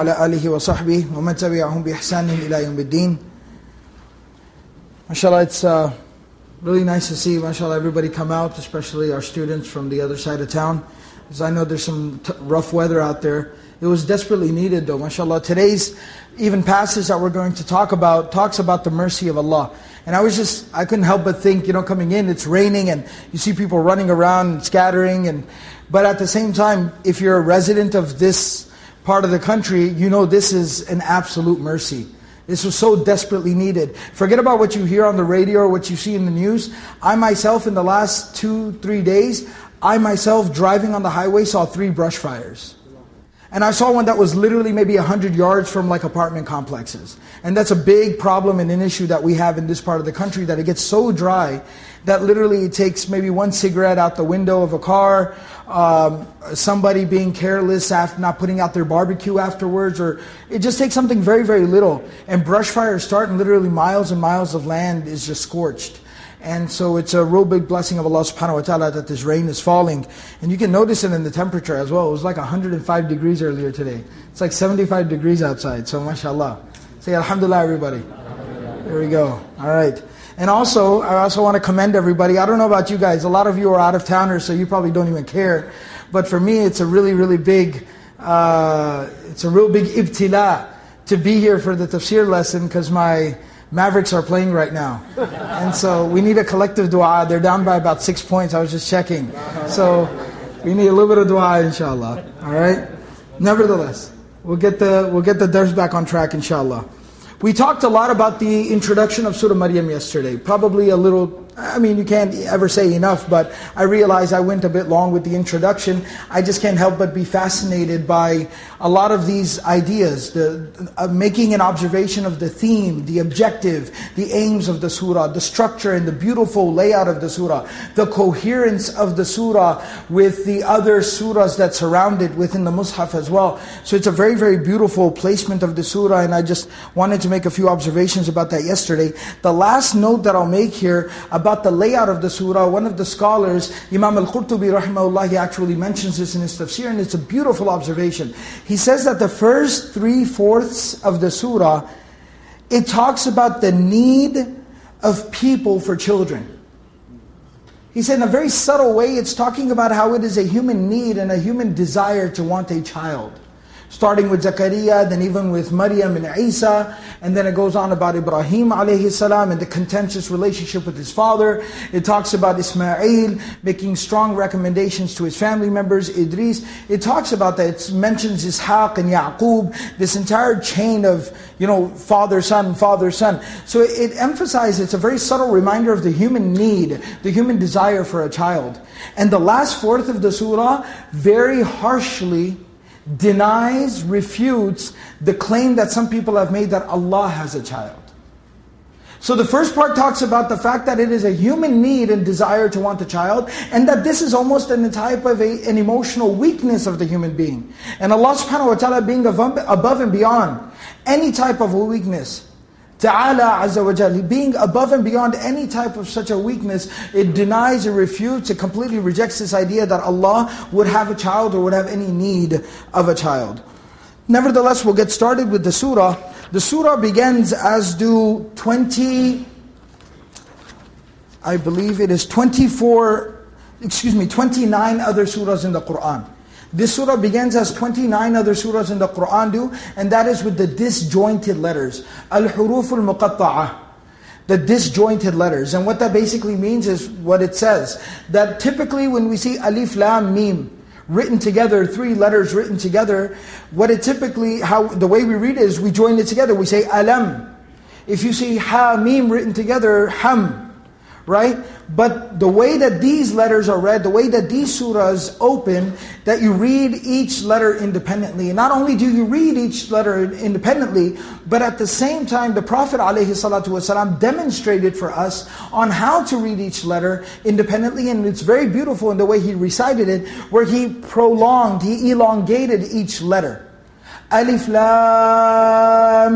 وعلى آله وصحبه ومن تبعهم بإحسان إلى يوم الدين MashaAllah, it's uh, really nice to see, mashallah, everybody come out, especially our students from the other side of town. Because I know there's some t- rough weather out there. It was desperately needed though, mashallah. Today's even passage that we're going to talk about talks about the mercy of Allah. And I was just, I couldn't help but think, you know, coming in, it's raining and you see people running around and scattering. and But at the same time, if you're a resident of this part of the country, you know this is an absolute mercy. This was so desperately needed. Forget about what you hear on the radio or what you see in the news. I myself, in the last two, three days, I myself, driving on the highway, saw three brush fires. And I saw one that was literally maybe 100 yards from like apartment complexes. And that's a big problem and an issue that we have in this part of the country, that it gets so dry that literally it takes maybe one cigarette out the window of a car, um, somebody being careless after not putting out their barbecue afterwards, or it just takes something very, very little. And brush fires start and literally miles and miles of land is just scorched. And so it's a real big blessing of Allah subhanahu wa ta'ala that this rain is falling. And you can notice it in the temperature as well. It was like 105 degrees earlier today. It's like 75 degrees outside. So mashallah. Say alhamdulillah everybody. There we go. All right. And also, I also want to commend everybody. I don't know about you guys. A lot of you are out of towners, so you probably don't even care. But for me, it's a really, really big, uh, it's a real big ibtila to be here for the tafsir lesson because my Mavericks are playing right now. And so we need a collective dua. They're down by about six points. I was just checking. So we need a little bit of dua, inshallah. All right? Nevertheless, we'll get the, we'll get the dars back on track, inshallah. We talked a lot about the introduction of Surah Maryam yesterday. Probably a little, I mean, you can't ever say enough, but I realize I went a bit long with the introduction. I just can't help but be fascinated by a lot of these ideas, the, uh, making an observation of the theme, the objective, the aims of the surah, the structure and the beautiful layout of the surah, the coherence of the surah with the other surahs that surround it within the mushaf as well. So it's a very, very beautiful placement of the surah, and I just wanted to make a few observations about that yesterday. The last note that I'll make here about the layout of the surah, one of the scholars, Imam al-Qurtubi rahimahullah, he actually mentions this in his tafsir, and it's a beautiful observation. He says that the first three-fourths of the surah, it talks about the need of people for children. He said in a very subtle way, it's talking about how it is a human need and a human desire to want a child. Starting with Zakaria, then even with Maryam and Isa, and then it goes on about Ibrahim alayhi salam and the contentious relationship with his father. It talks about Ismail making strong recommendations to his family members, Idris. It talks about that. It mentions Ishaq and Yaqub, this entire chain of, you know, father, son, father, son. So it, it emphasizes, it's a very subtle reminder of the human need, the human desire for a child. And the last fourth of the surah very harshly denies, refutes the claim that some people have made that Allah has a child. So the first part talks about the fact that it is a human need and desire to want a child, and that this is almost an type of a, an emotional weakness of the human being. And Allah subhanahu wa ta'ala being above, and beyond any type of weakness. Ta'ala Azza wa Jal, being above and beyond any type of such a weakness, it denies, it refutes, it completely rejects this idea that Allah would have a child or would have any need of a child. Nevertheless, we'll get started with the surah. The surah begins as do 20, I believe it is 24, excuse me, 29 other surahs in the Qur'an. This surah begins as 29 other surahs in the Qur'an do, and that is with the disjointed letters. Al-huruf al-muqatta'ah. The disjointed letters. And what that basically means is what it says. That typically when we see alif, lam, mim, written together, three letters written together, what it typically, how the way we read it is we join it together. We say alam. If you see ha, mim written together, ham. Right? But the way that these letters are read, the way that these surahs open, that you read each letter independently. And not only do you read each letter independently, but at the same time, the Prophet ﷺ demonstrated for us on how to read each letter independently. And it's very beautiful in the way he recited it, where he prolonged, he elongated each letter. Alif Lam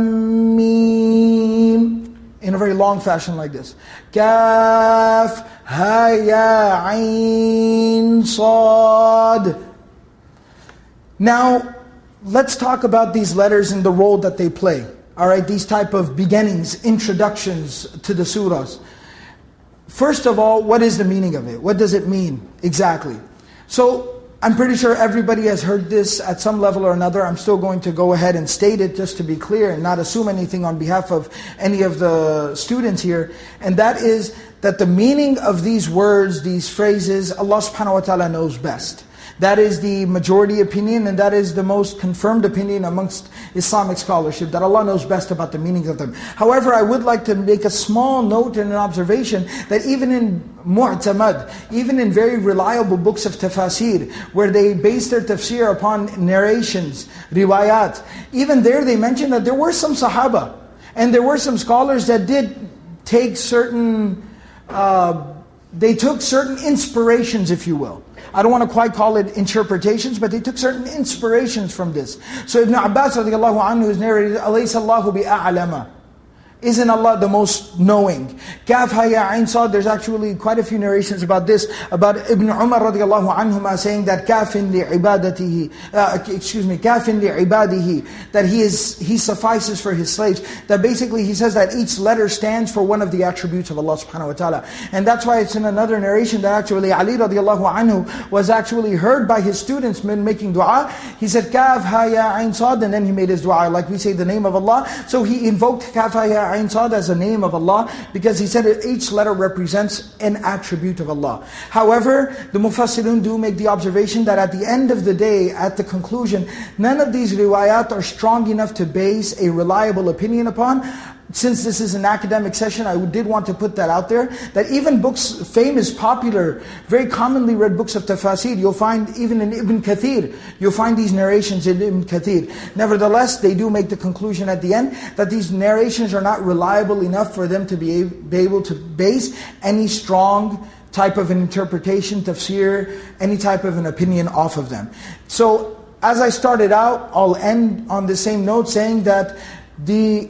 Mim in a very long fashion like this. Kaf, ha, ya, ain, sad. Now, let's talk about these letters and the role that they play. All right, these type of beginnings, introductions to the surahs. First of all, what is the meaning of it? What does it mean exactly? So I'm pretty sure everybody has heard this at some level or another. I'm still going to go ahead and state it just to be clear and not assume anything on behalf of any of the students here. And that is that the meaning of these words, these phrases, Allah subhanahu wa ta'ala knows best. That is the majority opinion and that is the most confirmed opinion amongst Islamic scholarship, that Allah knows best about the meanings of them. However, I would like to make a small note and an observation that even in mu'tamad, even in very reliable books of tafsir, where they base their tafsir upon narrations, riwayat, even there they mention that there were some sahaba, and there were some scholars that did take certain, uh, they took certain inspirations, if you will. I don't want to quite call it interpretations, but they took certain inspirations from this. So Ibn Abbas radiallahu anhu is narrated, أَلَيْسَ اللَّهُ بِأَعْلَمَ isn't Allah the most knowing? Kaf haya ain sad, there's actually quite a few narrations about this, about Ibn Umar radiallahu anhuma saying that kafin li ibadatihi, uh, excuse me, kafin li ibadihi, that he is he suffices for his slaves. That basically he says that each letter stands for one of the attributes of Allah subhanahu wa ta'ala. And that's why it's in another narration that actually Ali radiallahu anhu was actually heard by his students making dua. He said kaf haya ain sad, and then he made his dua. Like we say the name of Allah. So he invoked kaf haya Ain Sad as a name of Allah because he said each letter represents an attribute of Allah. However, the Mufassirun do make the observation that at the end of the day, at the conclusion, none of these riwayat are strong enough to base a reliable opinion upon since this is an academic session, I did want to put that out there, that even books, famous, popular, very commonly read books of tafsir, you'll find even in Ibn Kathir, you'll find these narrations in Ibn Kathir. Nevertheless, they do make the conclusion at the end that these narrations are not reliable enough for them to be able to base any strong type of an interpretation, tafsir, any type of an opinion off of them. So, as I started out, I'll end on the same note saying that the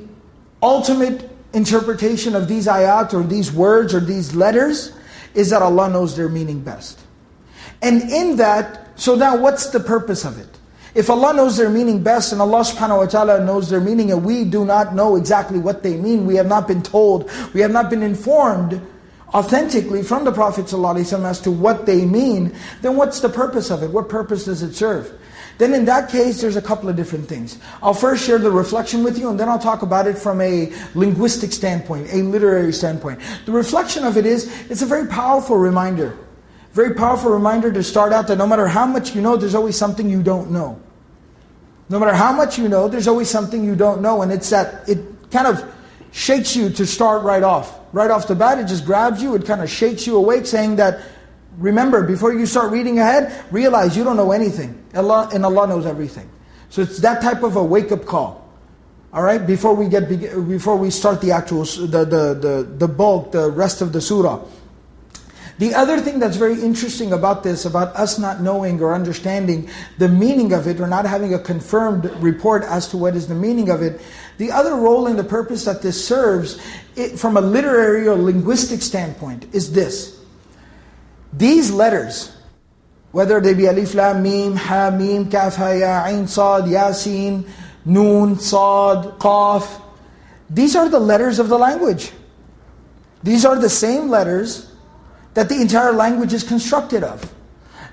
ultimate interpretation of these ayat or these words or these letters is that Allah knows their meaning best. And in that, so now what's the purpose of it? If Allah knows their meaning best and Allah subhanahu wa ta'ala knows their meaning and we do not know exactly what they mean, we have not been told, we have not been informed authentically from the Prophet ﷺ as to what they mean, then what's the purpose of it? What purpose does it serve? Then in that case, there's a couple of different things. I'll first share the reflection with you, and then I'll talk about it from a linguistic standpoint, a literary standpoint. The reflection of it is, it's a very powerful reminder. Very powerful reminder to start out that no matter how much you know, there's always something you don't know. No matter how much you know, there's always something you don't know, and it's that, it kind of shakes you to start right off. Right off the bat, it just grabs you, it kind of shakes you awake, saying that Remember, before you start reading ahead, realize you don't know anything. Allah and Allah knows everything. So it's that type of a wake-up call. All right, before we get before we start the actual the, the the the bulk, the rest of the surah. The other thing that's very interesting about this, about us not knowing or understanding the meaning of it, or not having a confirmed report as to what is the meaning of it, the other role and the purpose that this serves, it, from a literary or linguistic standpoint, is this. These letters, whether they be alif, lam, mim, ha, mim, kaf, ha, ya, ain, sad, yasin, noon, sad, qaf, these are the letters of the language. These are the same letters that the entire language is constructed of.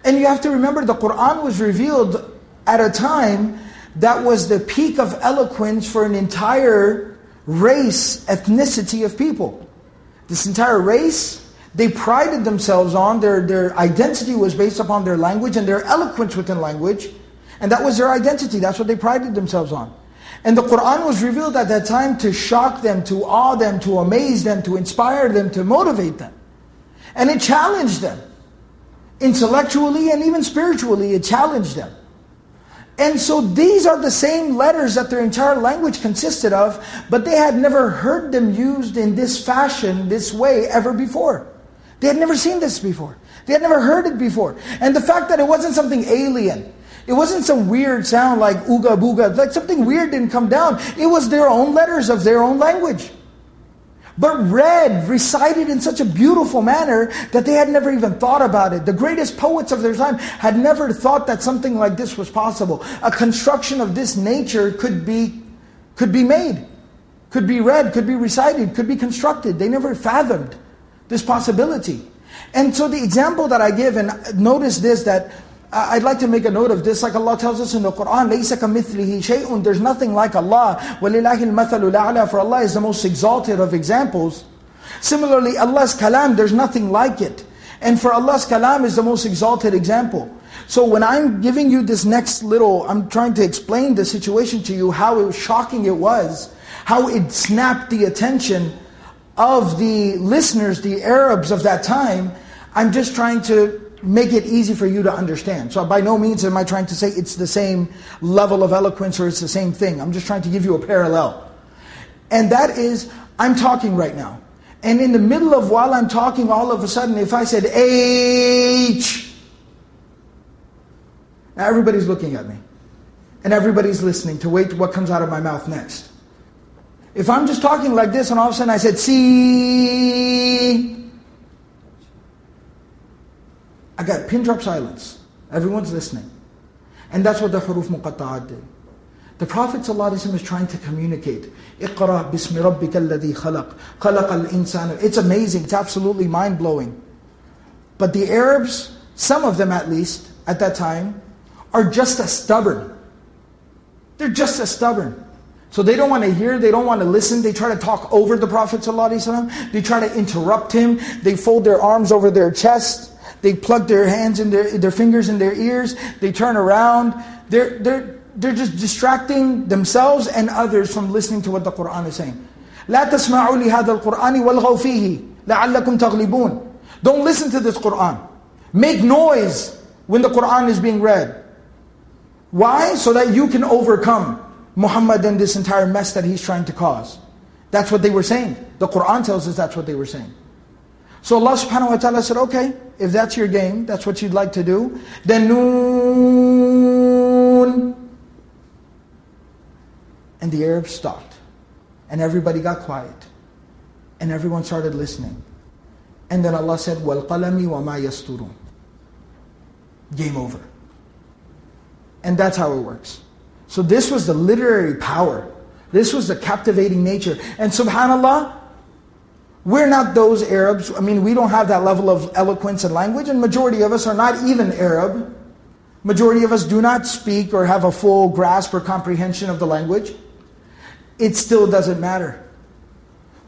And you have to remember the Quran was revealed at a time that was the peak of eloquence for an entire race, ethnicity of people. This entire race they prided themselves on, their, their identity was based upon their language and their eloquence within language. And that was their identity, that's what they prided themselves on. And the Quran was revealed at that time to shock them, to awe them, to amaze them, to inspire them, to motivate them. And it challenged them. Intellectually and even spiritually, it challenged them. And so these are the same letters that their entire language consisted of, but they had never heard them used in this fashion, this way, ever before. They had never seen this before. They had never heard it before. And the fact that it wasn't something alien, it wasn't some weird sound like ooga booga, like something weird didn't come down. It was their own letters of their own language. But read, recited in such a beautiful manner that they had never even thought about it. The greatest poets of their time had never thought that something like this was possible. A construction of this nature could be, could be made, could be read, could be recited, could be constructed. They never fathomed this possibility. And so the example that I give, and notice this, that I'd like to make a note of this, like Allah tells us in the Quran, لَيْسَ كَمِثْلِهِ شَيْءٌ There's nothing like Allah. وَلِلَّهِ الْمَثَلُ الْأَعْلَى For Allah is the most exalted of examples. Similarly, Allah's kalam, there's nothing like it. And for Allah's kalam is the most exalted example. So when I'm giving you this next little, I'm trying to explain the situation to you, how shocking it was, how it snapped the attention of the listeners, the Arabs of that time, I'm just trying to make it easy for you to understand. So by no means am I trying to say it's the same level of eloquence or it's the same thing. I'm just trying to give you a parallel. And that is, I'm talking right now. And in the middle of while I'm talking, all of a sudden, if I said H, now everybody's looking at me. And everybody's listening to wait what comes out of my mouth next. If I'm just talking like this and all of a sudden I said C, I got pin drop silence. Everyone's listening. And that's what the huruf muqatta'at did. The Prophet ﷺ is trying to communicate. اقرأ بسم ربك الذي خلق خلق الإنسان It's amazing, it's absolutely mind-blowing. But the Arabs, some of them at least, at that time, are just as stubborn. They're just as stubborn. So they don't want to hear, they don't want to listen. They try to talk over the Prophet ﷺ. They try to interrupt him. They fold their arms over their chest. They plug their hands in their, their fingers in their ears. They turn around. They're, they're, they're just distracting themselves and others from listening to what the Quran is saying. لا تسمعوا لهذا القرآن والغوا فيه لعلكم تغلبون. Don't listen to this Quran. Make noise when the Quran is being read. Why? So that you can overcome Muhammad and this entire mess that he's trying to cause. That's what they were saying. The Quran tells us that's what they were saying. So Allah subhanahu wa ta'ala said, okay, if that's your game, that's what you'd like to do, then noon. And the Arabs stopped. And everybody got quiet. And everyone started listening. And then Allah said, وَالْقَلَمِ وَمَا يَسْطُرُونَ Game over. And that's how it works. So this was the literary power. This was the captivating nature. And subhanAllah, we're not those Arabs. I mean, we don't have that level of eloquence and language, and majority of us are not even Arab. Majority of us do not speak or have a full grasp or comprehension of the language. It still doesn't matter.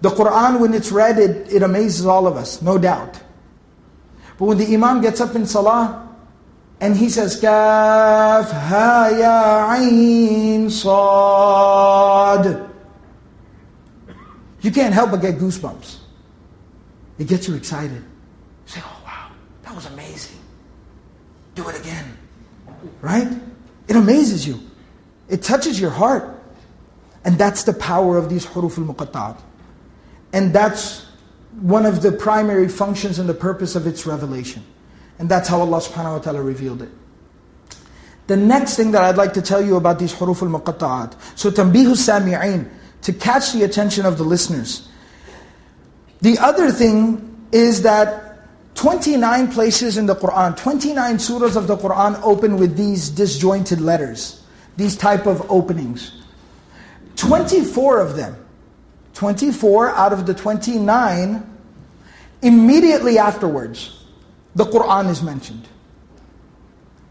The Quran, when it's read, it, it amazes all of us, no doubt. But when the Imam gets up in Salah and he says, Kaf, Ha, Ya, Ain, Sad, you can't help but get goosebumps. It gets you excited. You say, oh wow, that was amazing. Do it again. Right? It amazes you. It touches your heart. And that's the power of these huruf al-muqatta'at. And that's one of the primary functions and the purpose of its revelation. And that's how Allah subhanahu wa ta'ala revealed it. The next thing that I'd like to tell you about these huruf al-muqatta'at. So tanbihu sami'in, to catch the attention of the listeners. The other thing is that 29 places in the Quran, 29 surahs of the Quran open with these disjointed letters, these type of openings. 24 of them, 24 out of the 29, immediately afterwards, the Quran is mentioned.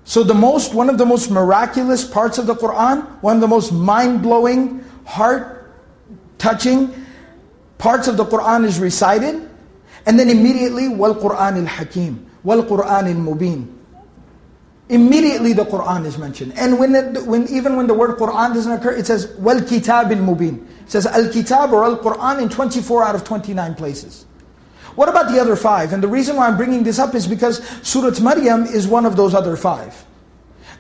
So the most, one of the most miraculous parts of the Quran, one of the most mind-blowing, heart-touching, parts of the Quran is recited, and then immediately, wal Quran al Hakim, wal Quran al Mubin. Immediately the Quran is mentioned. And when, it, when even when the word Quran doesn't occur, it says al Mubin. It says al Kitab or al Quran in 24 out of 29 places. What about the other five? And the reason why I'm bringing this up is because Surah Maryam is one of those other five.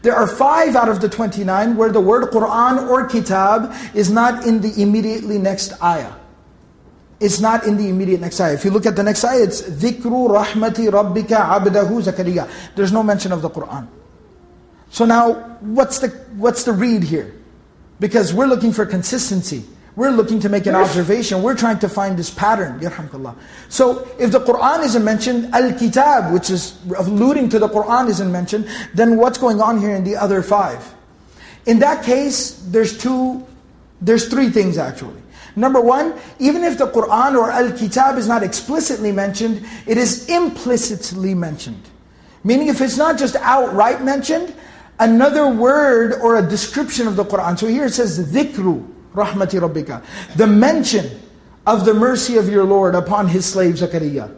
There are five out of the 29 where the word Quran or Kitab is not in the immediately next ayah. It's not in the immediate next ayah. If you look at the next ayah, it's ذِكْرُ رَحْمَةِ رَبِّكَ عَبْدَهُ زَكَرِيَّا There's no mention of the Quran. So now, what's the, what's the read here? Because we're looking for consistency. We're looking to make an observation. We're trying to find this pattern. So if the Quran isn't mentioned, Al-Kitab, which is alluding to the Quran isn't mentioned, then what's going on here in the other five? In that case, there's two, there's three things actually. Number one, even if the Quran or Al-Kitab is not explicitly mentioned, it is implicitly mentioned. Meaning if it's not just outright mentioned, another word or a description of the Quran. So here it says, ذِكْرُ rahmati rabbika. The mention of the mercy of your Lord upon his slave Zakaria.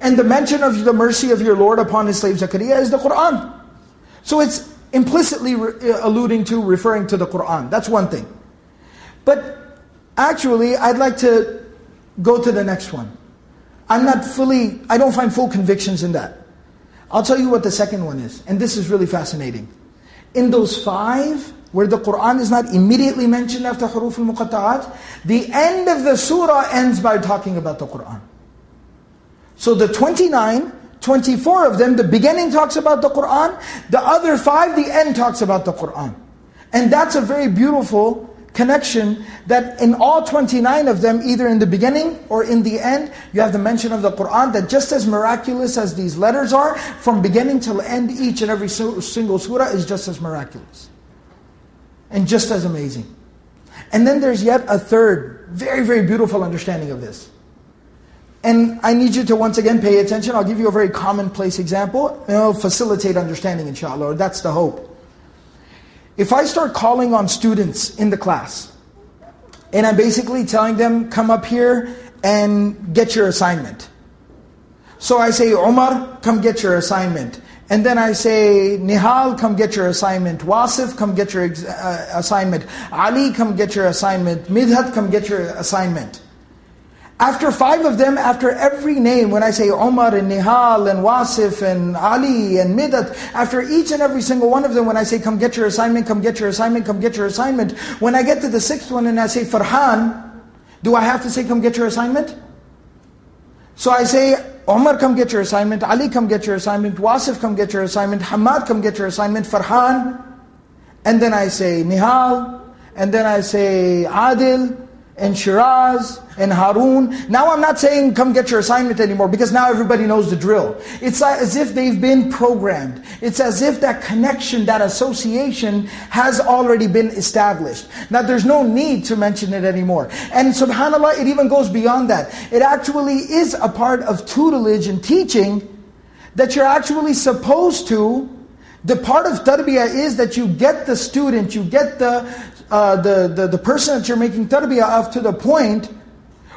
And the mention of the mercy of your Lord upon his slave Zakaria is the Quran. So it's implicitly uh, alluding to, referring to the Quran. That's one thing. But actually, I'd like to go to the next one. I'm not fully, I don't find full convictions in that. I'll tell you what the second one is. And this is really fascinating. In those five, where the Quran is not immediately mentioned after huruf al-muqatta'at, the end of the surah ends by talking about the Quran. So the 29, 24 of them, the beginning talks about the Quran, the other five, the end talks about the Quran. And that's a very beautiful connection that in all 29 of them, either in the beginning or in the end, you have the mention of the Quran that just as miraculous as these letters are, from beginning till end, each and every single surah is just as miraculous and just as amazing. And then there's yet a third, very, very beautiful understanding of this. And I need you to once again pay attention. I'll give you a very commonplace example. It'll facilitate understanding, inshallah, or that's the hope. If I start calling on students in the class, and I'm basically telling them, come up here and get your assignment. So I say, Omar, come get your assignment. And then I say, Nihal, come get your assignment. Wasif, come get your uh, assignment. Ali, come get your assignment. Midhat, come get your assignment. After five of them, after every name, when I say Omar and Nihal and Wasif and Ali and Midhat, after each and every single one of them, when I say come get your assignment, come get your assignment, come get your assignment, when I get to the sixth one and I say Farhan, do I have to say come get your assignment? So I say Omar, come get your assignment. Ali, come get your assignment. Wasif, come get your assignment. Hamad, come get your assignment. Farhan. And then I say Nihal. And then I say Adil and Shiraz and Harun. Now I'm not saying come get your assignment anymore because now everybody knows the drill. It's as if they've been programmed. It's as if that connection, that association has already been established. Now there's no need to mention it anymore. And subhanAllah, it even goes beyond that. It actually is a part of tutelage and teaching that you're actually supposed to the part of tarbiyah is that you get the student, you get the uh, the, the, the person that you're making tarbiyah of to the point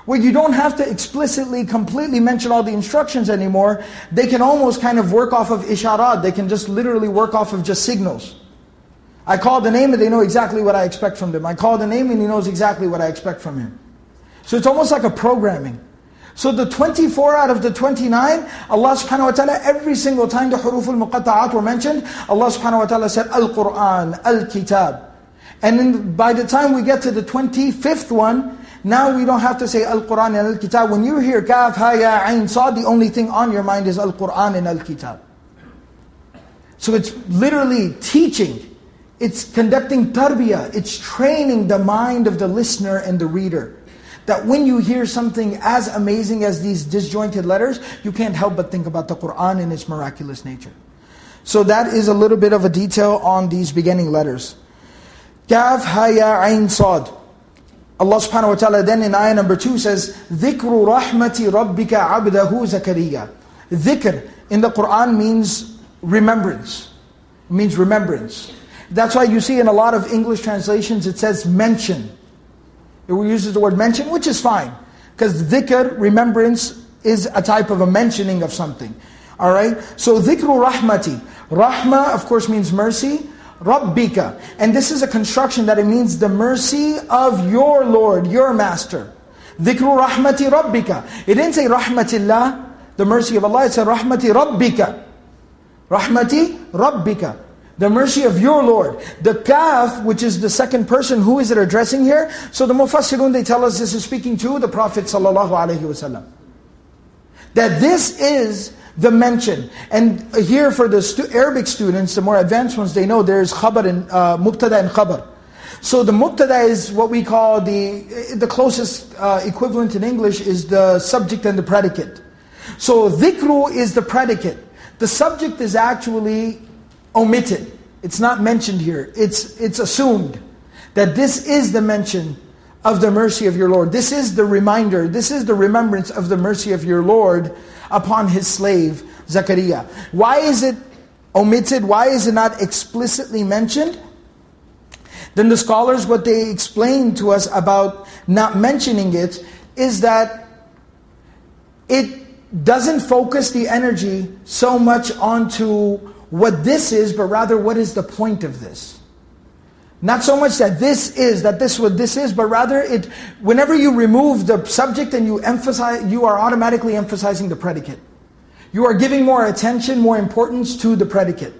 where you don't have to explicitly, completely mention all the instructions anymore. They can almost kind of work off of isharat. They can just literally work off of just signals. I call the name and they know exactly what I expect from them. I call the name and he knows exactly what I expect from him. So it's almost like a programming. So the 24 out of the 29, Allah subhanahu wa ta'ala, every single time the huruf al-muqatta'at were mentioned, Allah subhanahu wa ta'ala said, Al-Qur'an, Al-Kitab. And then by the time we get to the 25th one, now we don't have to say Al-Quran and Al-Kitab. When you hear Kaf, Ha, Ya, Ain, Sad, the only thing on your mind is Al-Quran and Al-Kitab. So it's literally teaching. It's conducting tarbiyah. It's training the mind of the listener and the reader. That when you hear something as amazing as these disjointed letters, you can't help but think about the Quran and its miraculous nature. So that is a little bit of a detail on these beginning letters. Kaf, Haya, Ain, Sad. Allah subhanahu wa ta'ala then in ayah number 2 says, ذِكْرُ رَحْمَةِ رَبِّكَ عَبْدَهُ زَكَرِيَّا Dhikr in the Quran means remembrance. It means remembrance. That's why you see in a lot of English translations it says mention. It uses the word mention, which is fine. Because dhikr, remembrance, is a type of a mentioning of something. Alright? So dhikru rahmati. Rahma, of course, means mercy. Rabbika. And this is a construction that it means the mercy of your Lord, your Master. Dhikru rahmati rabbika. It didn't say rahmatillah, the mercy of Allah. It said rahmati rabbika. Rahmati rabbika. The mercy of your Lord. The kaf, which is the second person, who is it addressing here? So the mufassirun, they tell us this is speaking to the Prophet sallallahu alaihi wasallam. That this is the mention. And here for the stu Arabic students, the more advanced ones, they know there's khabar and uh, and khabar. So the mubtada is what we call the, the closest uh, equivalent in English is the subject and the predicate. So dhikru is the predicate. The subject is actually omitted. It's not mentioned here. It's, it's assumed that this is the mention of the mercy of your Lord. This is the reminder, this is the remembrance of the mercy of your Lord upon his slave, Zakaria. Why is it omitted? Why is it not explicitly mentioned? Then the scholars, what they explain to us about not mentioning it is that it doesn't focus the energy so much onto what this is, but rather what is the point of this. Not so much that this is, that this what this is, but rather it, whenever you remove the subject and you emphasize, you are automatically emphasizing the predicate. You are giving more attention, more importance to the predicate.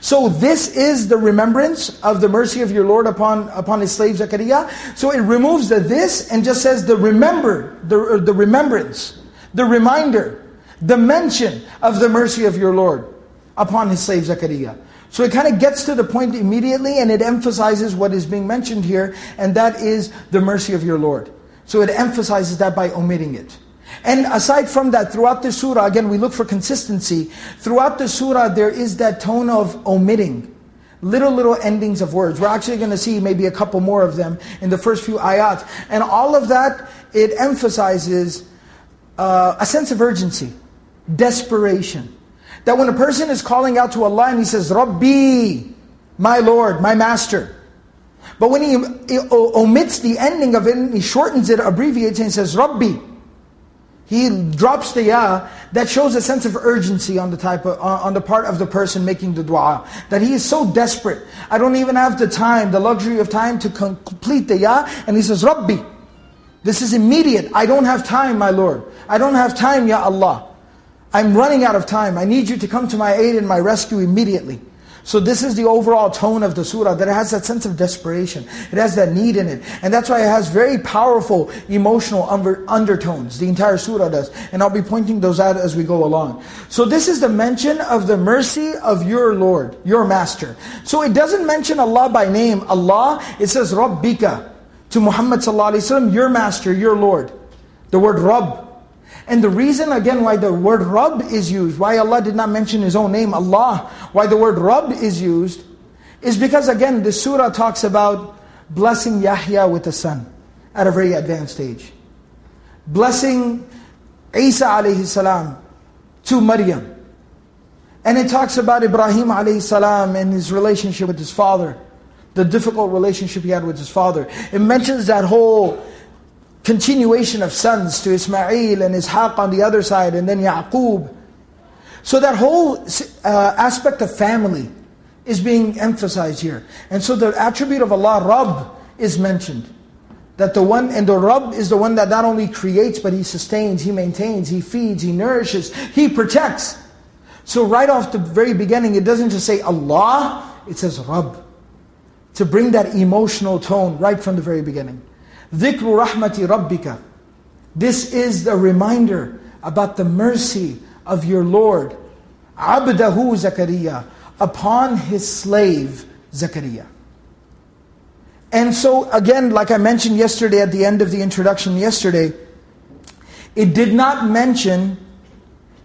So this is the remembrance of the mercy of your Lord upon, upon his slave Zakaria. So it removes the this and just says the remember, the, the remembrance the reminder, the mention of the mercy of your Lord upon his slave Zakaria. So it kind of gets to the point immediately and it emphasizes what is being mentioned here, and that is the mercy of your Lord. So it emphasizes that by omitting it. And aside from that, throughout the surah, again, we look for consistency. Throughout the surah, there is that tone of omitting. Little, little endings of words. We're actually going to see maybe a couple more of them in the first few ayat. And all of that, it emphasizes uh, a sense of urgency, desperation. That when a person is calling out to Allah and he says, Rabbi, my Lord, my Master. But when he, omits the ending of it, and he shortens it, abbreviates it, and says, Rabbi. He drops the ya, that shows a sense of urgency on the type of, on the part of the person making the dua. That he is so desperate. I don't even have the time, the luxury of time to complete the ya. And he says, Rabbi. This is immediate. I don't have time, my Lord. I don't have time, Ya Allah. I'm running out of time. I need you to come to my aid and my rescue immediately. So this is the overall tone of the surah, that it has that sense of desperation. It has that need in it. And that's why it has very powerful emotional undertones. The entire surah does. And I'll be pointing those out as we go along. So this is the mention of the mercy of your Lord, your Master. So it doesn't mention Allah by name. Allah, it says Rabbika to Muhammad ﷺ, your master, your Lord. The word Rabb. And the reason again why the word Rabb is used, why Allah did not mention His own name, Allah, why the word Rabb is used, is because again the surah talks about blessing Yahya with a son at a very advanced age. Blessing Isa alayhi salam to Maryam. And it talks about Ibrahim alayhi salam and his relationship with his father the difficult relationship he had with his father. It mentions that whole continuation of sons to Ismail and Ishaq on the other side, and then Yaqub. So that whole uh, aspect of family is being emphasized here. And so the attribute of Allah, Rabb, is mentioned. That the one, and the Rabb is the one that not only creates, but He sustains, He maintains, He feeds, He nourishes, He protects. So right off the very beginning, it doesn't just say Allah, it says Rabb to bring that emotional tone right from the very beginning. ذِكْرُ رَحْمَةِ رَبِّكَ This is the reminder about the mercy of your Lord. عَبْدَهُ Zakaria Upon his slave Zakaria. And so again, like I mentioned yesterday at the end of the introduction yesterday, it did not mention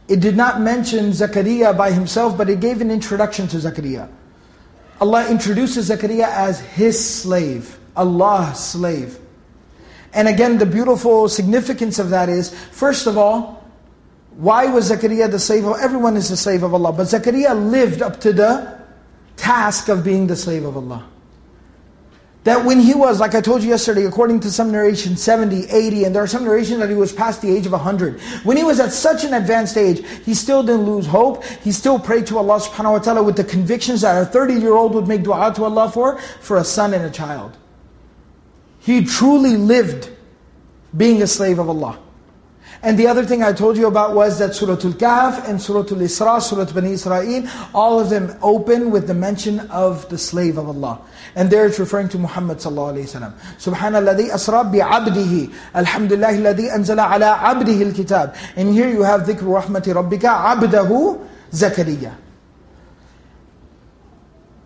it did not mention Zakaria by himself, but it gave an introduction to Zakaria. Allah introduces Zakaria as his slave, Allah's slave. And again, the beautiful significance of that is, first of all, why was Zakaria the slave of Everyone is the slave of Allah. But Zakaria lived up to the task of being the slave of Allah. That when he was, like I told you yesterday, according to some narrations, 70, 80, and there are some narrations that he was past the age of 100. When he was at such an advanced age, he still didn't lose hope. He still prayed to Allah subhanahu wa ta'ala with the convictions that a 30-year-old would make dua to Allah for, for a son and a child. He truly lived being a slave of Allah. And the other thing I told you about was that Surah Al-Kahf and Surah Al-Isra, Surah Bani Israel, all of them open with the mention of the slave of Allah. And there it's referring to Muhammad sallallahu alayhi wa sallam. Subhanalladhi asra bi'abdihi. Alhamdulillah alladhi anzala ala abdihi al-kitab. And here you have dhikru rahmati rabbika abdahu Zakaria.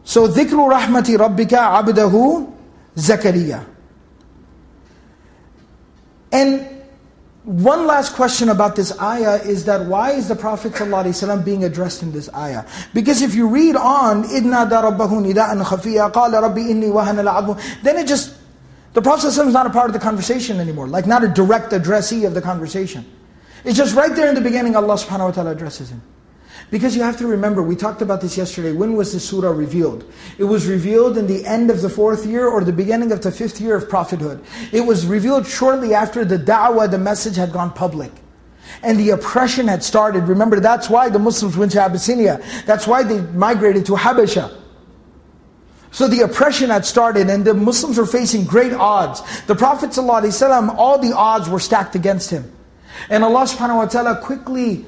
So dhikru rahmati rabbika abdahu Zakaria. And one last question about this ayah is that why is the Prophet ﷺ being addressed in this ayah? Because if you read on, إِذْ نَادَى رَبَّهُ نِدَاءً خَفِيًّا قَالَ رَبِّ إِنِّي وَهَنَ الْعَظْمُ Then it just, the Prophet ﷺ is not a part of the conversation anymore, like not a direct addressee of the conversation. It's just right there in the beginning Allah subhanahu wa ta'ala addresses him. Because you have to remember, we talked about this yesterday. When was the surah revealed? It was revealed in the end of the fourth year or the beginning of the fifth year of prophethood. It was revealed shortly after the da'wah, the message had gone public. And the oppression had started. Remember, that's why the Muslims went to Abyssinia. That's why they migrated to Habasha. So the oppression had started and the Muslims were facing great odds. The Prophet ﷺ, all the odds were stacked against him. And Allah subhanahu wa ta'ala quickly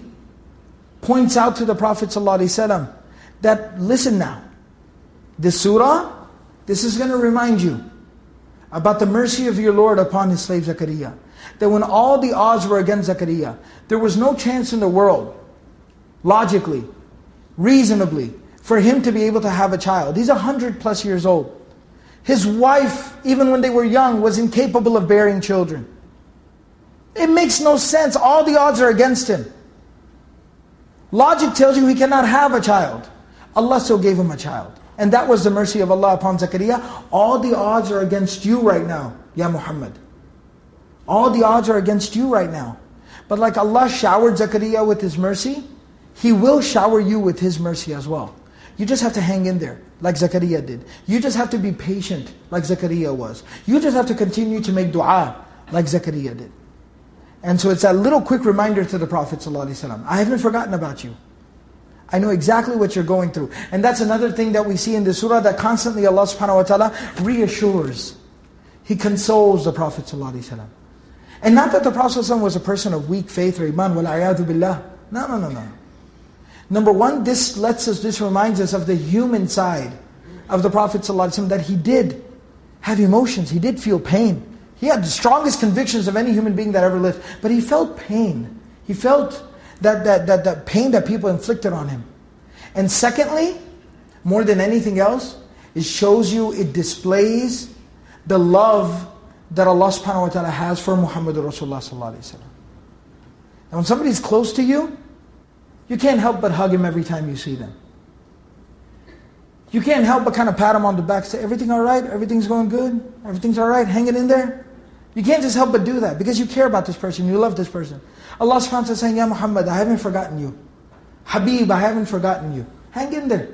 points out to the Prophet ﷺ that, listen now, this surah, this is going to remind you about the mercy of your Lord upon his slave Zakaria. That when all the odds were against Zakaria, there was no chance in the world, logically, reasonably, for him to be able to have a child. He's a hundred plus years old. His wife, even when they were young, was incapable of bearing children. It makes no sense. All the odds are against him. Logic tells you he cannot have a child. Allah still gave him a child. And that was the mercy of Allah upon Zakaria. All the odds are against you right now, Ya Muhammad. All the odds are against you right now. But like Allah showered Zakaria with His mercy, He will shower you with His mercy as well. You just have to hang in there, like Zakaria did. You just have to be patient, like Zakaria was. You just have to continue to make dua, like Zakaria did. And so it's a little quick reminder to the Prophet ﷺ. I haven't forgotten about you. I know exactly what you're going through. And that's another thing that we see in the surah that constantly Allah subhanahu wa ta'ala reassures. He consoles the Prophet ﷺ. And not that the Prophet ﷺ was a person of weak faith or iman, وَالْعَيَاذُ billah. No, no, no, no. Number one, this lets us, this reminds us of the human side of the Prophet ﷺ that he did have emotions, he did feel pain. He had the strongest convictions of any human being that ever lived. But he felt pain. He felt that, that, that, that pain that people inflicted on him. And secondly, more than anything else, it shows you, it displays the love that Allah subhanahu wa ta'ala has for Muhammad Rasulullah sallallahu alayhi wa And when somebody's close to you, you can't help but hug him every time you see them. You can't help but kind of pat him on the back, say, everything all right? Everything's going good? Everything's all right? Hanging in there? You can't just help but do that because you care about this person, you love this person. Allah subhanahu wa ta'ala saying, Ya Muhammad, I haven't forgotten you. Habib, I haven't forgotten you. Hang in there.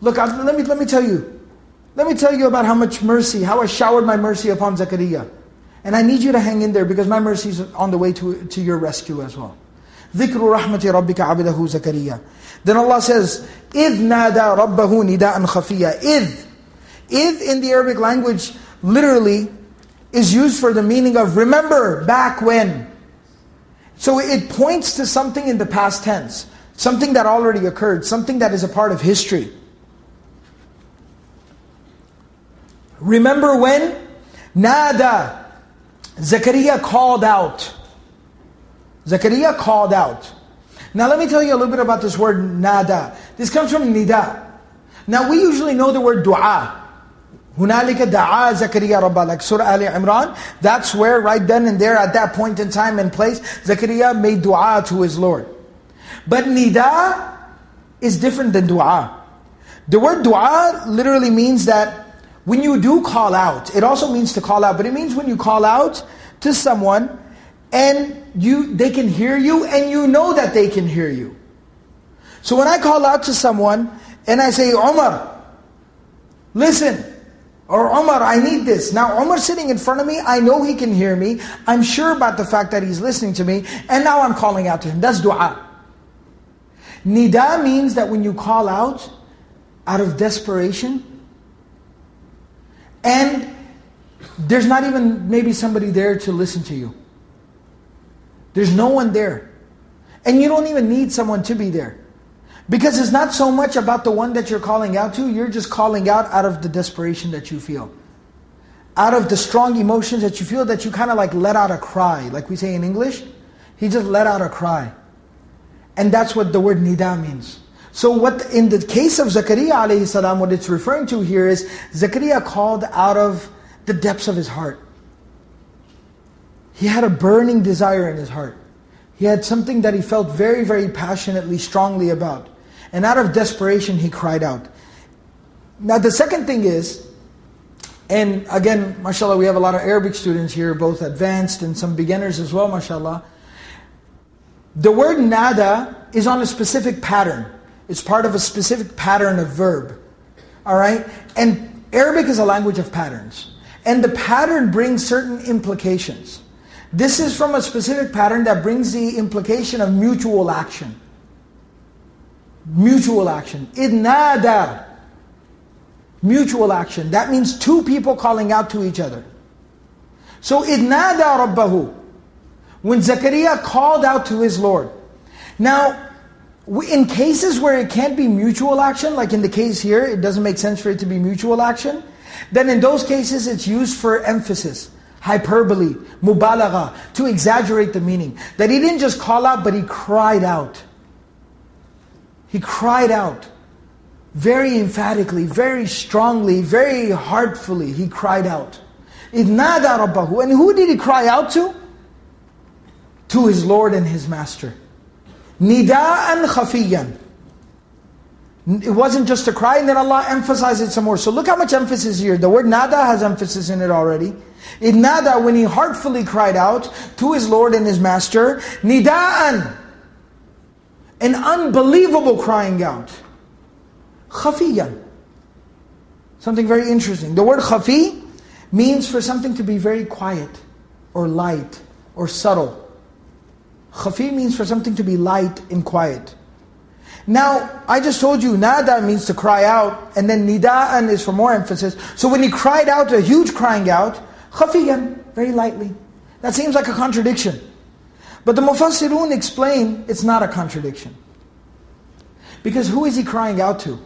Look, I, let, me, let me tell you. Let me tell you about how much mercy, how I showered my mercy upon Zakaria. And I need you to hang in there because my mercy is on the way to, to your rescue as well. ذِكْرُ رَحْمَةِ رَبِّكَ عَبْدَهُ زَكَرِيَّا Then Allah says, إِذْ نَادَى رَبَّهُ نِدَاءً خَفِيًّا إِذْ إِذْ in the Arabic language literally is used for the meaning of remember back when. So it points to something in the past tense, something that already occurred, something that is a part of history. Remember when? Nada. Zakaria called out. Zakaria called out. Now let me tell you a little bit about this word nada. This comes from nida. Now we usually know the word dua. هُنَالِكَ دَعَا Zakaria Rabbah, like Surah Ali Imran. That's where right then and there at that point in time and place, Zakaria made dua to his Lord. But nida is different than dua. The word dua literally means that when you do call out, it also means to call out, but it means when you call out to someone and you they can hear you and you know that they can hear you. So when I call out to someone and I say, Omar, listen, or Umar, I need this. Now Umar sitting in front of me, I know he can hear me. I'm sure about the fact that he's listening to me. And now I'm calling out to him. That's dua. Nida means that when you call out out of desperation, and there's not even maybe somebody there to listen to you. There's no one there. And you don't even need someone to be there. Because it's not so much about the one that you're calling out to, you're just calling out out of the desperation that you feel. Out of the strong emotions that you feel that you kind of like let out a cry, like we say in English. He just let out a cry. And that's what the word nida means. So what in the case of Zakaria alayhi salam, what it's referring to here is Zakaria called out of the depths of his heart. He had a burning desire in his heart. He had something that he felt very, very passionately, strongly about. And out of desperation, he cried out. Now the second thing is, and again, mashallah, we have a lot of Arabic students here, both advanced and some beginners as well, mashallah. The word nada is on a specific pattern. It's part of a specific pattern of verb. All right? And Arabic is a language of patterns. And the pattern brings certain implications. This is from a specific pattern that brings the implication of mutual action. Mutual action. Idnada. Mutual action. That means two people calling out to each other. So idnada rabbahu. When Zakaria called out to his Lord. Now, in cases where it can't be mutual action, like in the case here, it doesn't make sense for it to be mutual action, then in those cases it's used for emphasis, hyperbole, mubalagha, to exaggerate the meaning. That he didn't just call out, but he cried out. He cried out. Very emphatically, very strongly, very heartfully, he cried out. Idnada rabbahu. And who did he cry out to? To his Lord and his Master. Nida'an khafiyan. It wasn't just a cry, and then Allah emphasized it some more. So look how much emphasis here. The word nada has emphasis in it already. In nada, when he heartfully cried out to his Lord and his Master, nida'an, an unbelievable crying out. Khafiyan. Something very interesting. The word khafi means for something to be very quiet, or light, or subtle. Khafi means for something to be light and quiet. Now, I just told you, nada means to cry out, and then nida'an is for more emphasis. So when he cried out, a huge crying out, khafiyan, very lightly. That seems like a contradiction. But the Mufassirun explain it's not a contradiction. Because who is he crying out to?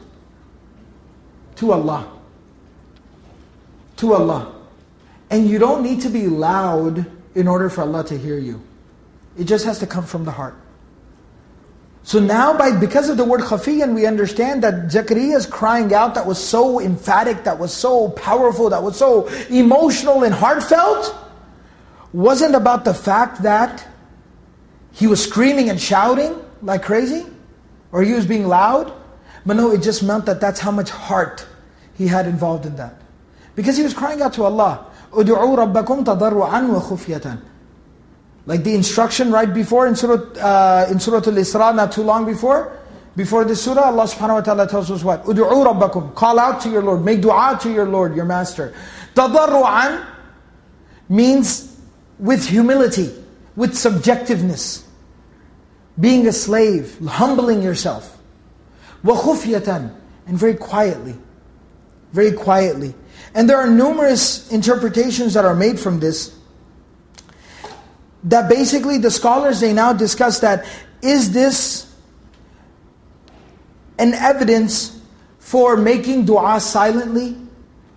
To Allah. To Allah. And you don't need to be loud in order for Allah to hear you. It just has to come from the heart. So now, by because of the word khafiyan, we understand that Zakariya's crying out that was so emphatic, that was so powerful, that was so emotional and heartfelt, wasn't about the fact that he was screaming and shouting like crazy, or he was being loud. But no, it just meant that that's how much heart he had involved in that. Because he was crying out to Allah, "Udu'u rabbakum tadarru'an wa khufyatan." Like the instruction right before in Surah, uh, in Surah Al-Isra, not too long before. Before this surah, Allah subhanahu wa ta'ala tells us what? Udu'u rabbakum. Call out to your Lord. Make dua to your Lord, your master. Tadarru'an means with humility, with subjectiveness. Being a slave, humbling yourself. Khufyatan. And very quietly. Very quietly. And there are numerous interpretations that are made from this that basically the scholars they now discuss that is this an evidence for making dua silently?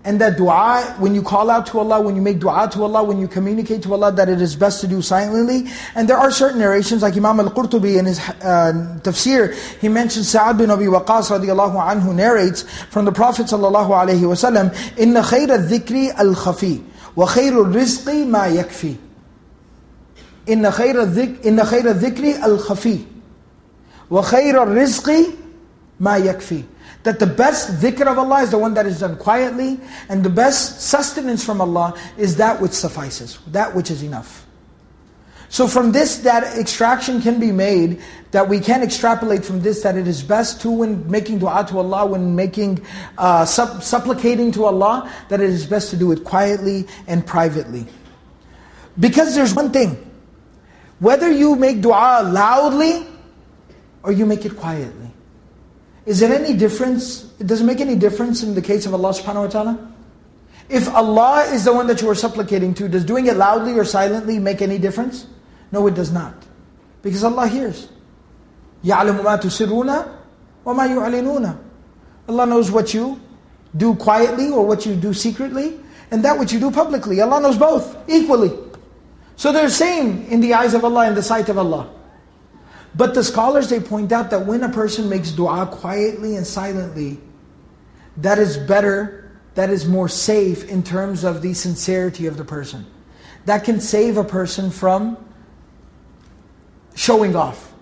And that dua when you call out to Allah when you make dua to Allah when you communicate to Allah that it is best to do silently? And there are certain narrations like Imam al-Qurtubi in his uh, tafsir he mentions Sa'ad bin Abi Waqas radiallahu anhu narrates from the Prophet sallallahu alaihi wasallam inna khayra dhikri al-khafi wa khayru rizqi ma yakfi إن خير الذكر إن خير الذكر الخفي وخير الرزق ما يكفي that the best dhikr of Allah is the one that is done quietly and the best sustenance from Allah is that which suffices, that which is enough. So from this that extraction can be made, that we can extrapolate from this that it is best to when making dua to Allah, when making, uh, supp supplicating to Allah, that it is best to do it quietly and privately. Because there's one thing, whether you make dua loudly or you make it quietly. Is there any difference? It doesn't make any difference in the case of Allah subhanahu wa ta'ala? If Allah is the one that you are supplicating to, does doing it loudly or silently make any difference? No, it does not. Because Allah hears. يَعْلَمُ مَا تُسِرُّونَ وَمَا يُعْلِنُونَ Allah knows what you do quietly or what you do secretly, and that which you do publicly. Allah knows both equally. So they're same in the eyes of Allah, in the sight of Allah. But the scholars, they point out that when a person makes dua quietly and silently, that is better, that is more safe in terms of the sincerity of the person. That can save a person from showing off.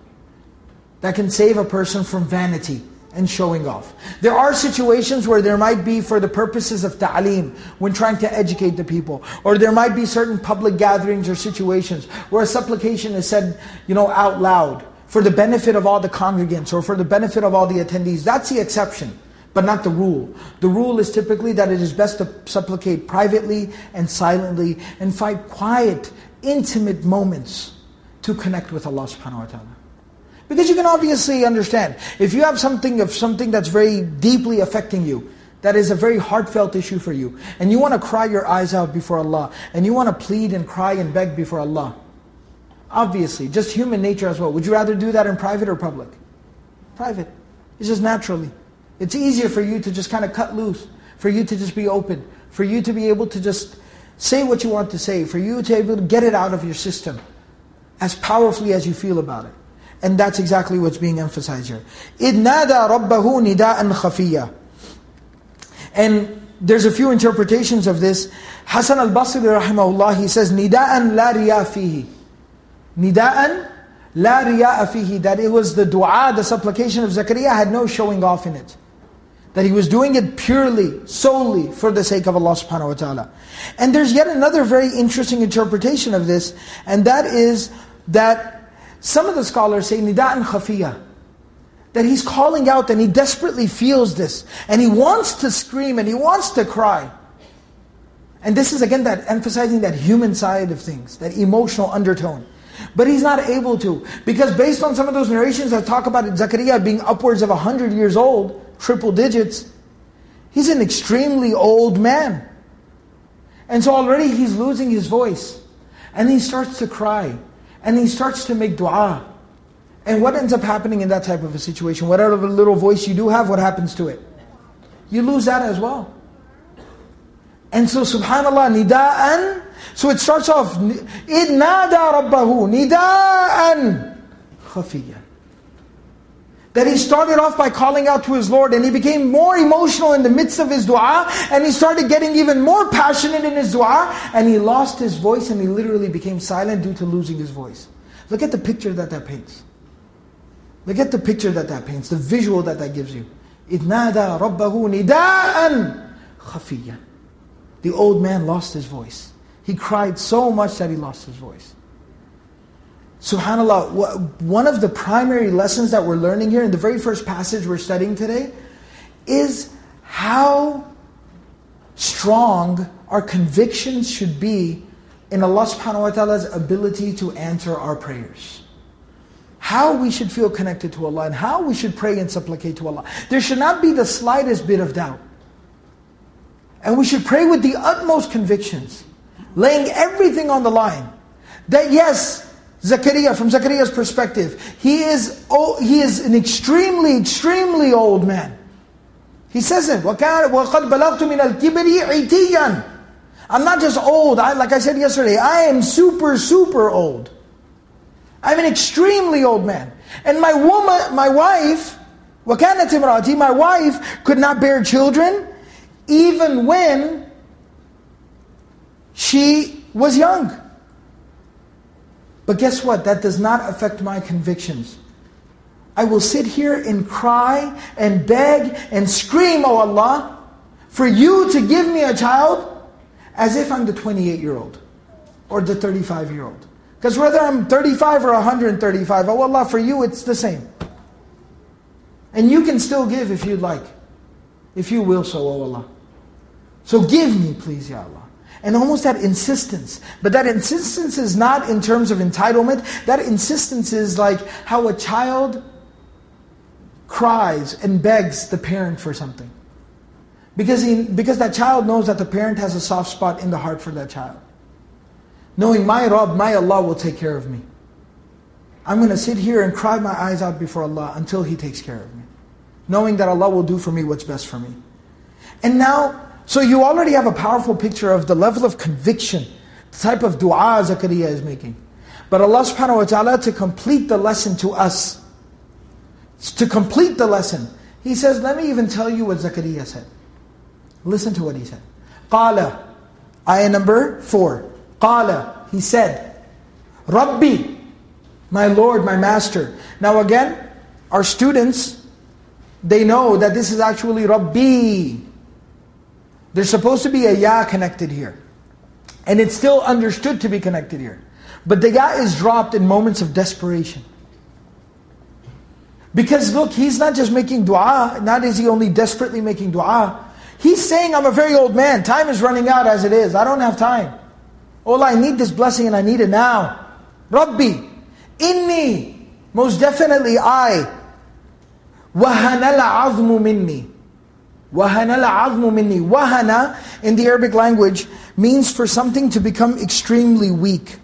That can save a person from vanity and showing off. There are situations where there might be for the purposes of ta'aleem, when trying to educate the people. Or there might be certain public gatherings or situations where a supplication is said you know, out loud for the benefit of all the congregants or for the benefit of all the attendees. That's the exception, but not the rule. The rule is typically that it is best to supplicate privately and silently and find quiet, intimate moments to connect with Allah subhanahu wa ta'ala. Because you can obviously understand, if you have something of something that's very deeply affecting you, that is a very heartfelt issue for you, and you want to cry your eyes out before Allah, and you want to plead and cry and beg before Allah, obviously, just human nature as well. Would you rather do that in private or public? Private. It's just naturally. It's easier for you to just kind of cut loose, for you to just be open, for you to be able to just say what you want to say, for you to be able to get it out of your system as powerfully as you feel about it. And that's exactly what's being emphasized here. إِذْ نَادَى رَبَّهُ نِدَاءً خَفِيًّا And there's a few interpretations of this. Hasan al-Basri rahimahullah, he says, نِدَاءً لَا رِيَا فِيهِ Nida'an la riya'a fihi. That it was the dua, the supplication of Zakaria had no showing off in it. That he was doing it purely, solely for the sake of Allah subhanahu wa ta'ala. And there's yet another very interesting interpretation of this, and that is that some of the scholars say nida'an khafiyah. That he's calling out and he desperately feels this. And he wants to scream and he wants to cry. And this is again that emphasizing that human side of things, that emotional undertone. But he's not able to. Because based on some of those narrations that talk about Zakaria being upwards of 100 years old, triple digits, he's an extremely old man. And so already he's losing his voice. And he starts to cry. And he starts to make dua. And what ends up happening in that type of a situation? Whatever little voice you do have, what happens to it? You lose that as well. And so subhanallah, nida'an. So it starts off, إِذْ نَادَى رَبَّهُ نِدَاءً خَفِيًّا that he started off by calling out to his Lord and he became more emotional in the midst of his dua and he started getting even more passionate in his dua and he lost his voice and he literally became silent due to losing his voice. Look at the picture that that paints. Look at the picture that that paints, the visual that that gives you. إِذْ نَادَى رَبَّهُ نِدَاءً خَفِيًّا The old man lost his voice. He cried so much that he lost his voice. SubhanAllah, one of the primary lessons that we're learning here in the very first passage we're studying today is how strong our convictions should be in Allah subhanahu wa ta'ala's ability to answer our prayers. How we should feel connected to Allah and how we should pray and supplicate to Allah. There should not be the slightest bit of doubt. And we should pray with the utmost convictions, laying everything on the line. That yes, Zakaria, from Zakaria's perspective, he is, oh, he is an extremely, extremely old man. He says it, وَقَدْ بَلَغْتُ مِنَ الْكِبْرِ عِتِيًّا I'm not just old, I, like I said yesterday, I am super, super old. I'm an extremely old man. And my woman, my wife, وَكَانَتِ امْرَأَتِي My wife could not bear children, even when she was young. But guess what? That does not affect my convictions. I will sit here and cry and beg and scream, Oh Allah, for you to give me a child as if I'm the 28 year old or the 35 year old. Because whether I'm 35 or 135, oh Allah, for you it's the same. And you can still give if you'd like. If you will so, oh Allah. So give me, please, Ya Allah. And almost that insistence. But that insistence is not in terms of entitlement. That insistence is like how a child cries and begs the parent for something. Because, he, because that child knows that the parent has a soft spot in the heart for that child. Knowing my Rabb, my Allah will take care of me. I'm going to sit here and cry my eyes out before Allah until He takes care of me. Knowing that Allah will do for me what's best for me. And now, so you already have a powerful picture of the level of conviction, the type of dua Zakaria is making. But Allah subhanahu wa ta'ala, to complete the lesson to us, to complete the lesson, He says, let me even tell you what Zakaria said. Listen to what he said. Qala, ayah number four. Qala, he said, Rabbi, my Lord, my Master. Now again, our students, they know that this is actually Rabbi. There's supposed to be a Ya connected here. And it's still understood to be connected here. But the Ya is dropped in moments of desperation. Because look, he's not just making dua, not is he only desperately making dua, He's saying, I'm a very old man. Time is running out as it is. I don't have time. All I need this blessing and I need it now. Rabbi, inni, most definitely I. Wahana azmu minni. Wahana azmu minni. Wahana, in the Arabic language, means for something to become extremely weak.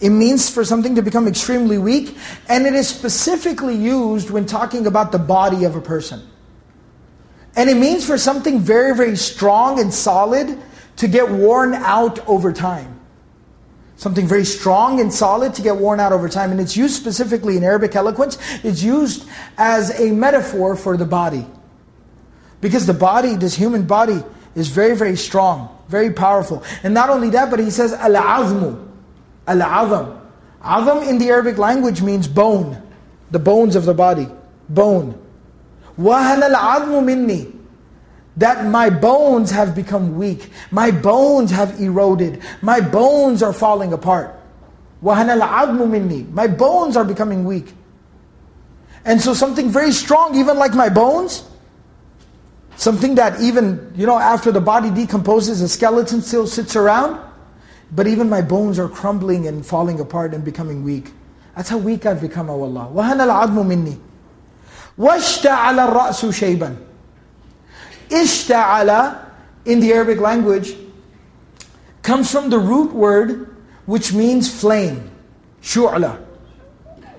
It means for something to become extremely weak, and it is specifically used when talking about the body of a person. And it means for something very, very strong and solid to get worn out over time. Something very strong and solid to get worn out over time. And it's used specifically in Arabic eloquence, it's used as a metaphor for the body. Because the body, this human body, is very, very strong, very powerful. And not only that, but he says, al-azmu, al-azam. Azam in the Arabic language means bone, the bones of the body, bone. وَهَنَ الْعَظْمُ مِنِّي That my bones have become weak. My bones have eroded. My bones are falling apart. وَهَنَ الْعَظْمُ مِنِّي My bones are becoming weak. And so something very strong, even like my bones, something that even, you know, after the body decomposes, the skeleton still sits around, but even my bones are crumbling and falling apart and becoming weak. That's how weak I've become, O Allah. وَهَنَ الْعَظْمُ مِنِّي وَاشْتَعَلَ الرَّأْسُ شَيْبًا Ishta'ala, in the Arabic language, comes from the root word which means flame. Shu'la.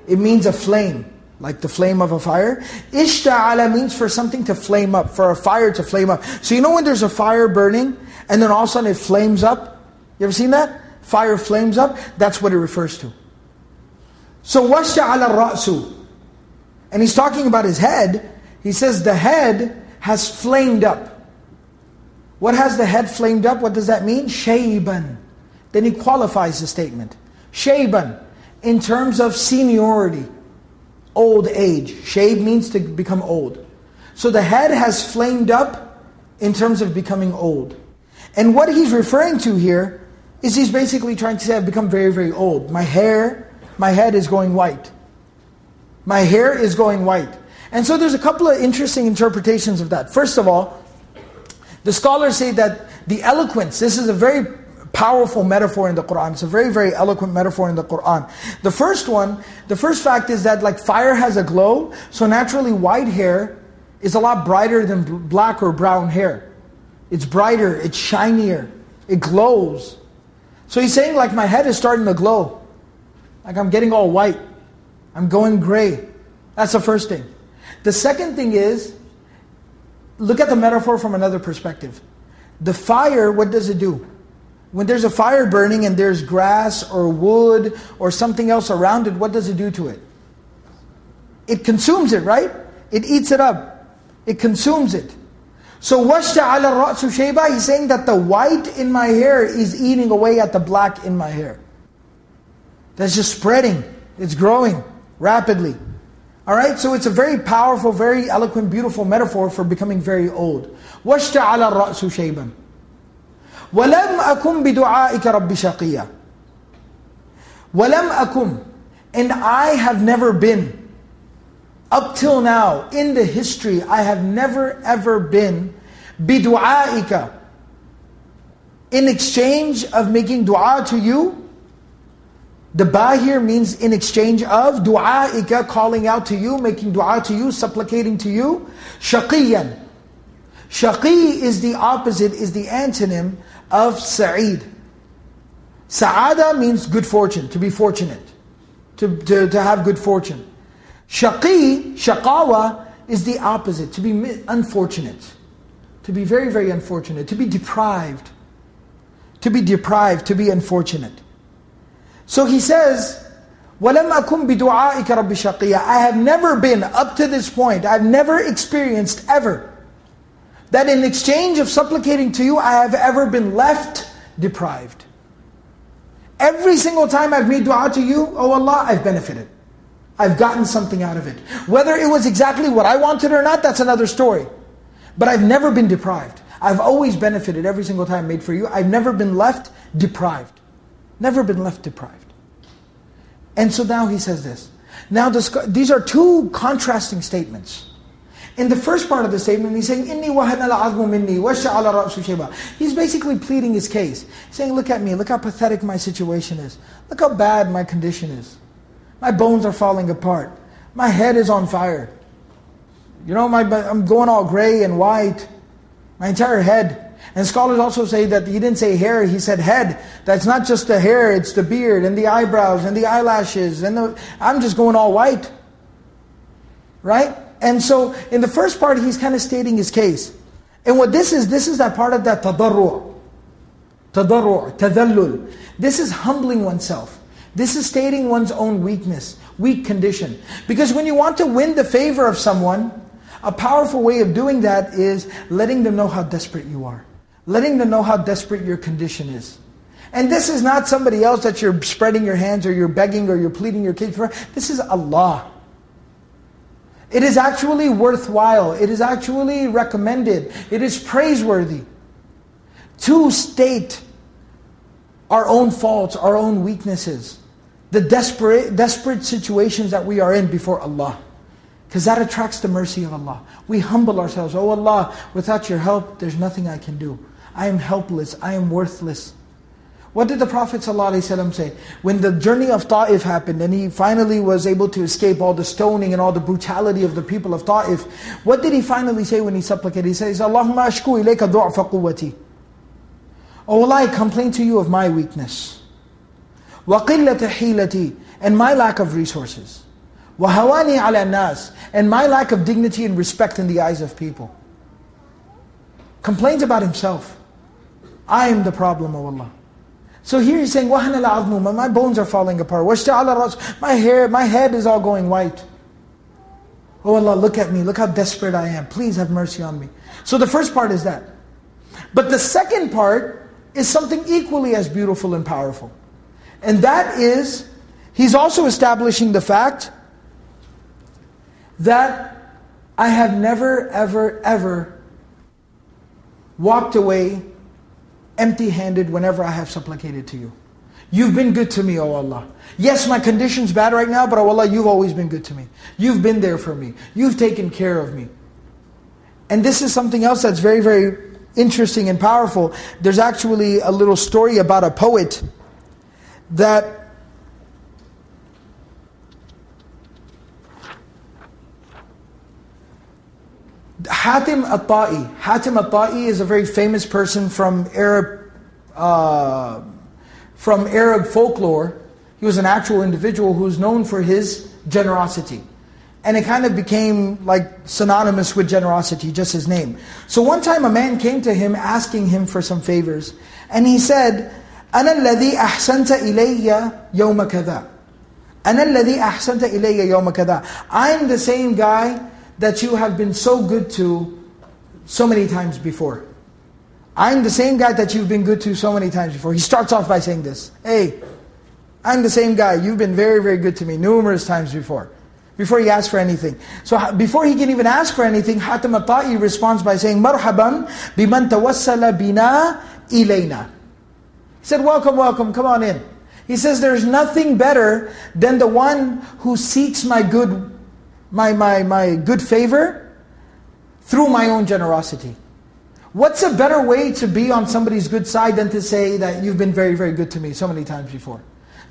It means a flame, like the flame of a fire. Ishta'ala means for something to flame up, for a fire to flame up. So you know when there's a fire burning, and then all of a sudden it flames up? You ever seen that? Fire flames up? That's what it refers to. So وَاشْتَعَلَ الرَّأْسُ and he's talking about his head. He says the head has flamed up. What has the head flamed up? What does that mean? Shayban. Then he qualifies the statement. Shayban, in terms of seniority, old age. Shayb means to become old. So the head has flamed up in terms of becoming old. And what he's referring to here is he's basically trying to say, I've become very, very old. My hair, my head is going white. My hair is going white. And so there's a couple of interesting interpretations of that. First of all, the scholars say that the eloquence, this is a very powerful metaphor in the Quran. It's a very, very eloquent metaphor in the Quran. The first one, the first fact is that like fire has a glow, so naturally white hair is a lot brighter than black or brown hair. It's brighter, it's shinier, it glows. So he's saying like my head is starting to glow. Like I'm getting all white. I'm going gray. That's the first thing. The second thing is, look at the metaphor from another perspective. The fire, what does it do? When there's a fire burning and there's grass or wood or something else around it, what does it do to it? It consumes it, right? It eats it up. It consumes it. So washta ala ra'su shayba, he's saying that the white in my hair is eating away at the black in my hair. That's just spreading. It's growing rapidly. All right, so it's a very powerful, very eloquent, beautiful metaphor for becoming very old. Washta ala ra'su shayban. وَلَمْ أَكُمْ بِدُعَائِكَ رَبِّ شَقِيًّا وَلَمْ أَكُمْ And I have never been, up till now, in the history, I have never ever been بِدُعَائِكَ In exchange of making dua to you, the ba here means in exchange of du'a'ika, calling out to you, making dua to you, supplicating to you. Shaqiyan. Shaqi is the opposite, is the antonym of Sa'id. Sa'ada means good fortune, to be fortunate, to, to, to have good fortune. Shaqi, shaqawa, is the opposite, to be unfortunate, to be very, very unfortunate, to be deprived, to be deprived, to be unfortunate. So he says, وَلَمْ أَكُمْ بِدُعَائِكَ رَبِّ شَقِيًّا I have never been, up to this point, I've never experienced ever, that in exchange of supplicating to you, I have ever been left deprived. Every single time I've made dua to you, oh Allah, I've benefited. I've gotten something out of it. Whether it was exactly what I wanted or not, that's another story. But I've never been deprived. I've always benefited every single time I made for you. I've never been left deprived. Never been left deprived. And so now he says this. Now these are two contrasting statements. In the first part of the statement, he's saying, "Inni wahana al-azmu minni, washa'ala ra'su shayba." He's basically pleading his case. Saying, "Look at me. Look how pathetic my situation is. Look how bad my condition is. My bones are falling apart. My head is on fire. You know, my, I'm going all gray and white. My entire head." And scholars also say that he didn't say hair, he said head. That's not just the hair, it's the beard and the eyebrows and the eyelashes. And the, I'm just going all white. Right? And so in the first part, he's kind of stating his case. And what this is, this is that part of that tadarru'. Tadarru', tadallul. This is humbling oneself. This is stating one's own weakness, weak condition. Because when you want to win the favor of someone, a powerful way of doing that is letting them know how desperate you are. Letting them know how desperate your condition is. And this is not somebody else that you're spreading your hands or you're begging or you're pleading your case for. This is Allah. It is actually worthwhile. It is actually recommended. It is praiseworthy to state our own faults, our own weaknesses, the desperate, desperate situations that we are in before Allah. Because that attracts the mercy of Allah. We humble ourselves. Oh Allah, without your help, there's nothing I can do. I am helpless. I am worthless. What did the Prophet ﷺ say? When the journey of Ta'if happened and he finally was able to escape all the stoning and all the brutality of the people of Ta'if, what did he finally say when he supplicated? He says, Allahumma ashku ilayka du'fa quwwati. Oh Allah, I complain to you of my weakness. Wa qillata hilati. And my lack of resources. Wa hawani nas. And my lack of dignity and respect in the eyes of people. Complains about himself. I am the problem, O oh Allah. So here he's saying, وَهَنَ الْعَظْمُ My bones are falling apart. وَاشْتَعَلَ My hair, my head is all going white. Oh Allah, look at me. Look how desperate I am. Please have mercy on me. So the first part is that. But the second part is something equally as beautiful and powerful. And that is, he's also establishing the fact that I have never, ever, ever walked away empty-handed whenever I have supplicated to you. You've been good to me, O Allah. Yes, my condition's bad right now, but O Allah, you've always been good to me. You've been there for me. You've taken care of me. And this is something else that's very, very interesting and powerful. There's actually a little story about a poet that Hatim al-Ta'i. Hatim al-Ta'i is a very famous person from Arab, uh, from Arab folklore. He was an actual individual who was known for his generosity. And it kind of became like synonymous with generosity, just his name. So one time a man came to him asking him for some favors. And he said, أَنَا الَّذِي أَحْسَنْتَ إِلَيَّ يَوْمَ كَذَا أَنَا الَّذِي أَحْسَنْتَ إِلَيَّ يَوْمَ كَذَا I'm the same guy that you have been so good to so many times before. I'm the same guy that you've been good to so many times before. He starts off by saying this. Hey, I'm the same guy. You've been very, very good to me numerous times before. Before he asks for anything. So before he can even ask for anything, Hatim al-Ta'i responds by saying, Marhaban biman tawassala bina ilayna. He said, welcome, welcome, come on in. He says, there's nothing better than the one who seeks my good my, my, my good favor through my own generosity. What's a better way to be on somebody's good side than to say that you've been very, very good to me so many times before?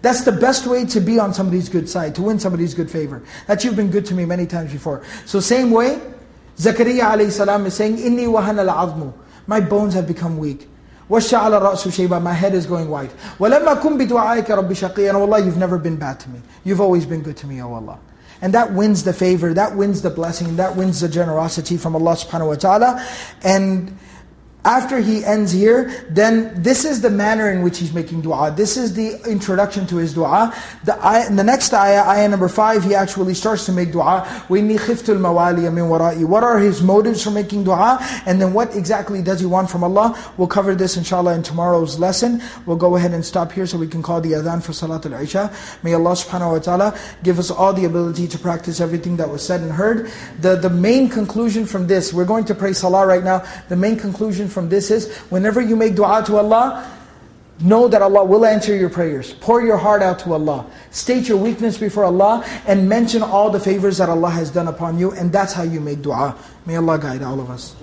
That's the best way to be on somebody's good side, to win somebody's good favor. That you've been good to me many times before. So same way, Zakaria alayhi salam is saying, Inni wahana al My bones have become weak. وَالشَّعَلَ الرَّأْسُ شَيْبًا My head is going white. وَلَمَّا كُنْ بِدُعَائِكَ رَبِّ شَقِيًّا Oh Allah, you've never been bad to me. You've always been good to me, oh Allah. And that wins the favor, that wins the blessing, that wins the generosity from Allah subhanahu wa ta'ala. And after he ends here, then this is the manner in which he's making dua. This is the introduction to his dua. The, ayah, the next ayah, ayah number 5, he actually starts to make dua. وَإِنِّي خِفْتُ الْمَوَالِيَ مِنْ وَرَائِي What are his motives for making dua? And then what exactly does he want from Allah? We'll cover this inshallah in tomorrow's lesson. We'll go ahead and stop here so we can call the adhan for Salat al-Isha. May Allah subhanahu wa ta'ala give us all the ability to practice everything that was said and heard. The, the main conclusion from this, we're going to pray salah right now. The main conclusion from this is, whenever you make dua to Allah, know that Allah will answer your prayers. Pour your heart out to Allah. State your weakness before Allah and mention all the favors that Allah has done upon you and that's how you make dua. May Allah guide all of us.